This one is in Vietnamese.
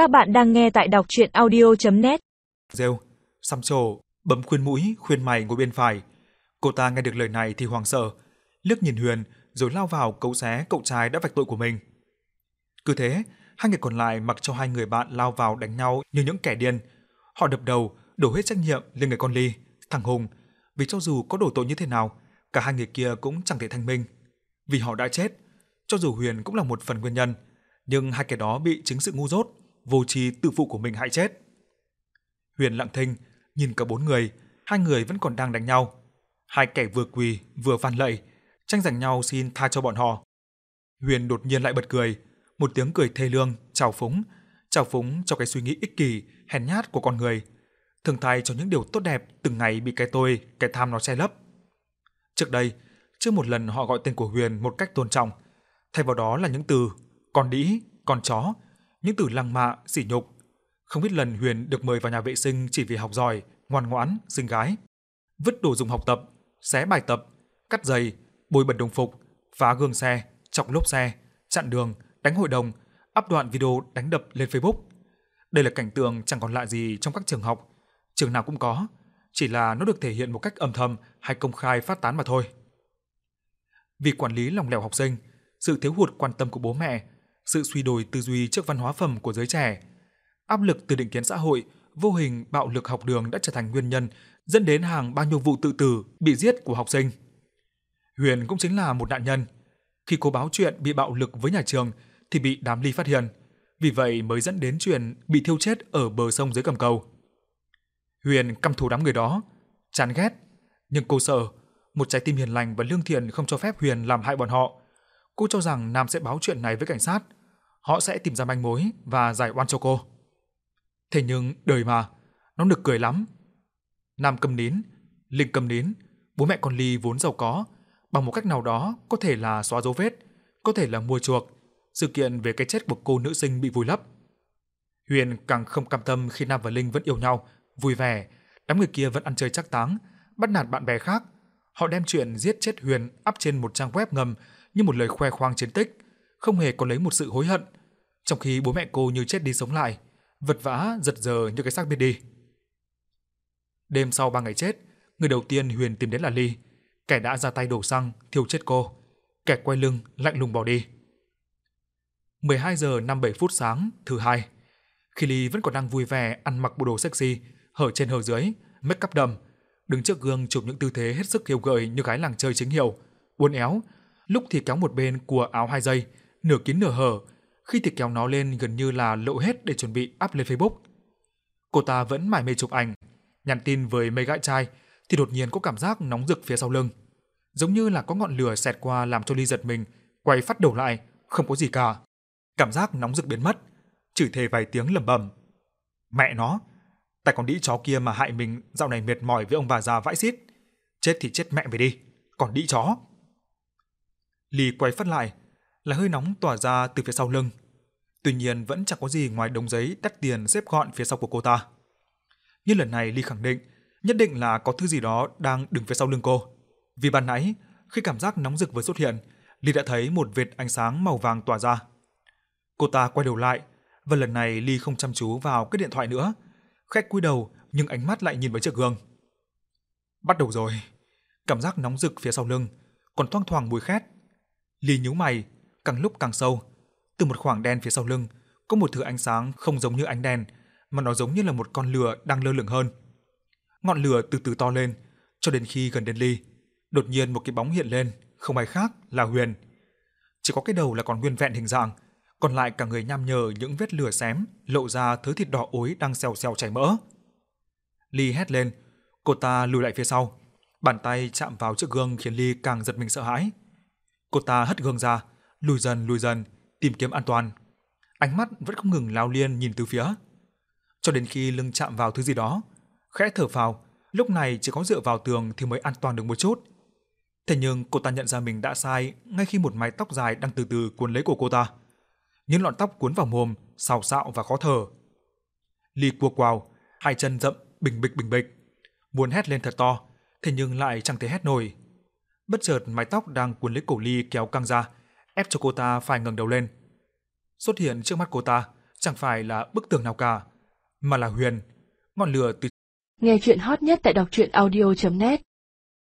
Các bạn đang nghe tại đọc chuyện audio.net Rêu, xăm trổ, bấm khuyên mũi, khuyên mày ngồi bên phải. Cô ta nghe được lời này thì hoàng sợ, liếc nhìn Huyền rồi lao vào cấu xé cậu trai đã vạch tội của mình. Cứ thế, hai người còn lại mặc cho hai người bạn lao vào đánh nhau như những kẻ điên. Họ đập đầu, đổ hết trách nhiệm lên người con Ly, thằng Hùng, vì cho dù có đổ tội như thế nào, cả hai người kia cũng chẳng thể thanh minh. Vì họ đã chết, cho dù Huyền cũng là một phần nguyên nhân, nhưng hai kẻ đó bị chính sự ngu dốt, vô tri tự phụ của mình hại chết. Huyền lặng thinh, nhìn cả bốn người, hai người vẫn còn đang đánh nhau. Hai kẻ vừa quỳ vừa van lạy, tranh giành nhau xin tha cho bọn họ. Huyền đột nhiên lại bật cười, một tiếng cười thê lương, trào phúng, trào phúng cho cái suy nghĩ ích kỷ, hèn nhát của con người, thường thay cho những điều tốt đẹp từng ngày bị cái tôi, cái tham nó che lấp. Trước đây, chưa một lần họ gọi tên của Huyền một cách tôn trọng, thay vào đó là những từ con đĩ, con chó, những từ lăng mạ, sỉ nhục. Không biết lần Huyền được mời vào nhà vệ sinh chỉ vì học giỏi, ngoan ngoãn, xinh gái. Vứt đồ dùng học tập, xé bài tập, cắt giày, bôi bẩn đồng phục, phá gương xe, chọc lốp xe, chặn đường, đánh hội đồng, up đoạn video đánh đập lên Facebook. Đây là cảnh tượng chẳng còn lạ gì trong các trường học, trường nào cũng có, chỉ là nó được thể hiện một cách âm thầm hay công khai phát tán mà thôi. Vì quản lý lòng lẻo học sinh, sự thiếu hụt quan tâm của bố mẹ, sự suy đồi tư duy trước văn hóa phẩm của giới trẻ, áp lực từ định kiến xã hội, vô hình bạo lực học đường đã trở thành nguyên nhân dẫn đến hàng bao nhiêu vụ tự tử, bị giết của học sinh. Huyền cũng chính là một nạn nhân. Khi cô báo chuyện bị bạo lực với nhà trường thì bị đám ly phát hiện, vì vậy mới dẫn đến chuyện bị thiêu chết ở bờ sông dưới cầm cầu. Huyền căm thù đám người đó, chán ghét, nhưng cô sợ một trái tim hiền lành và lương thiện không cho phép Huyền làm hại bọn họ. Cô cho rằng Nam sẽ báo chuyện này với cảnh sát, họ sẽ tìm ra manh mối và giải oan cho cô. Thế nhưng đời mà, nó nực cười lắm. Nam cầm nín, Linh cầm nín, bố mẹ con Ly vốn giàu có, bằng một cách nào đó có thể là xóa dấu vết, có thể là mua chuộc, sự kiện về cái chết của cô nữ sinh bị vùi lấp. Huyền càng không cam tâm khi Nam và Linh vẫn yêu nhau, vui vẻ, đám người kia vẫn ăn chơi chắc táng, bắt nạt bạn bè khác. Họ đem chuyện giết chết Huyền áp trên một trang web ngầm như một lời khoe khoang chiến tích, không hề có lấy một sự hối hận, trong khi bố mẹ cô như chết đi sống lại, vật vã giật giờ như cái xác biết đi. Đêm sau ba ngày chết, người đầu tiên Huyền tìm đến là Ly, kẻ đã ra tay đổ xăng thiêu chết cô, kẻ quay lưng lạnh lùng bỏ đi. 12 giờ 57 phút sáng thứ hai, khi Ly vẫn còn đang vui vẻ ăn mặc bộ đồ sexy, hở trên hở dưới, make up đầm, đứng trước gương chụp những tư thế hết sức kiêu gợi như gái làng chơi chính hiệu, uốn éo, lúc thì kéo một bên của áo hai dây, nửa kín nửa hở, khi thì kéo nó lên gần như là lộ hết để chuẩn bị up lên Facebook. Cô ta vẫn mải mê chụp ảnh, nhắn tin với mấy gã trai thì đột nhiên có cảm giác nóng rực phía sau lưng, giống như là có ngọn lửa xẹt qua làm cho Ly giật mình, quay phát đầu lại, không có gì cả. Cảm giác nóng rực biến mất, chửi thề vài tiếng lẩm bẩm. Mẹ nó, tại con đĩ chó kia mà hại mình dạo này mệt mỏi với ông bà già vãi xít. Chết thì chết mẹ về đi, còn đĩ chó. Ly quay phát lại, là hơi nóng tỏa ra từ phía sau lưng. Tuy nhiên vẫn chẳng có gì ngoài đống giấy đắt tiền xếp gọn phía sau của cô ta. Nhưng lần này Ly khẳng định, nhất định là có thứ gì đó đang đứng phía sau lưng cô. Vì ban nãy, khi cảm giác nóng rực vừa xuất hiện, Ly đã thấy một vệt ánh sáng màu vàng tỏa ra. Cô ta quay đầu lại, và lần này Ly không chăm chú vào cái điện thoại nữa. Khách cúi đầu nhưng ánh mắt lại nhìn vào chiếc gương. Bắt đầu rồi. Cảm giác nóng rực phía sau lưng, còn thoang thoảng mùi khét. Ly nhíu mày, càng lúc càng sâu. Từ một khoảng đen phía sau lưng, có một thứ ánh sáng không giống như ánh đèn, mà nó giống như là một con lửa đang lơ lửng hơn. Ngọn lửa từ từ to lên, cho đến khi gần đến Ly, đột nhiên một cái bóng hiện lên, không ai khác là Huyền. Chỉ có cái đầu là còn nguyên vẹn hình dạng, còn lại cả người nham nhở những vết lửa xém, lộ ra thứ thịt đỏ ối đang xèo xèo chảy mỡ. Ly hét lên, cô ta lùi lại phía sau, bàn tay chạm vào chiếc gương khiến Ly càng giật mình sợ hãi. Cô ta hất gương ra, lùi dần lùi dần, tìm kiếm an toàn. Ánh mắt vẫn không ngừng lao liên nhìn từ phía. Cho đến khi lưng chạm vào thứ gì đó, khẽ thở phào, lúc này chỉ có dựa vào tường thì mới an toàn được một chút. Thế nhưng cô ta nhận ra mình đã sai ngay khi một mái tóc dài đang từ từ cuốn lấy cổ cô ta. Những lọn tóc cuốn vào mồm, xào xạo và khó thở. Ly cua quào, hai chân rậm bình bịch bình bịch, muốn hét lên thật to, thế nhưng lại chẳng thể hét nổi. Bất chợt mái tóc đang cuốn lấy cổ Ly kéo căng ra, ép cho cô ta phải ngẩng đầu lên. Xuất hiện trước mắt cô ta chẳng phải là bức tường nào cả, mà là Huyền, ngọn lửa từ Nghe chuyện hot nhất tại đọc truyện audio.net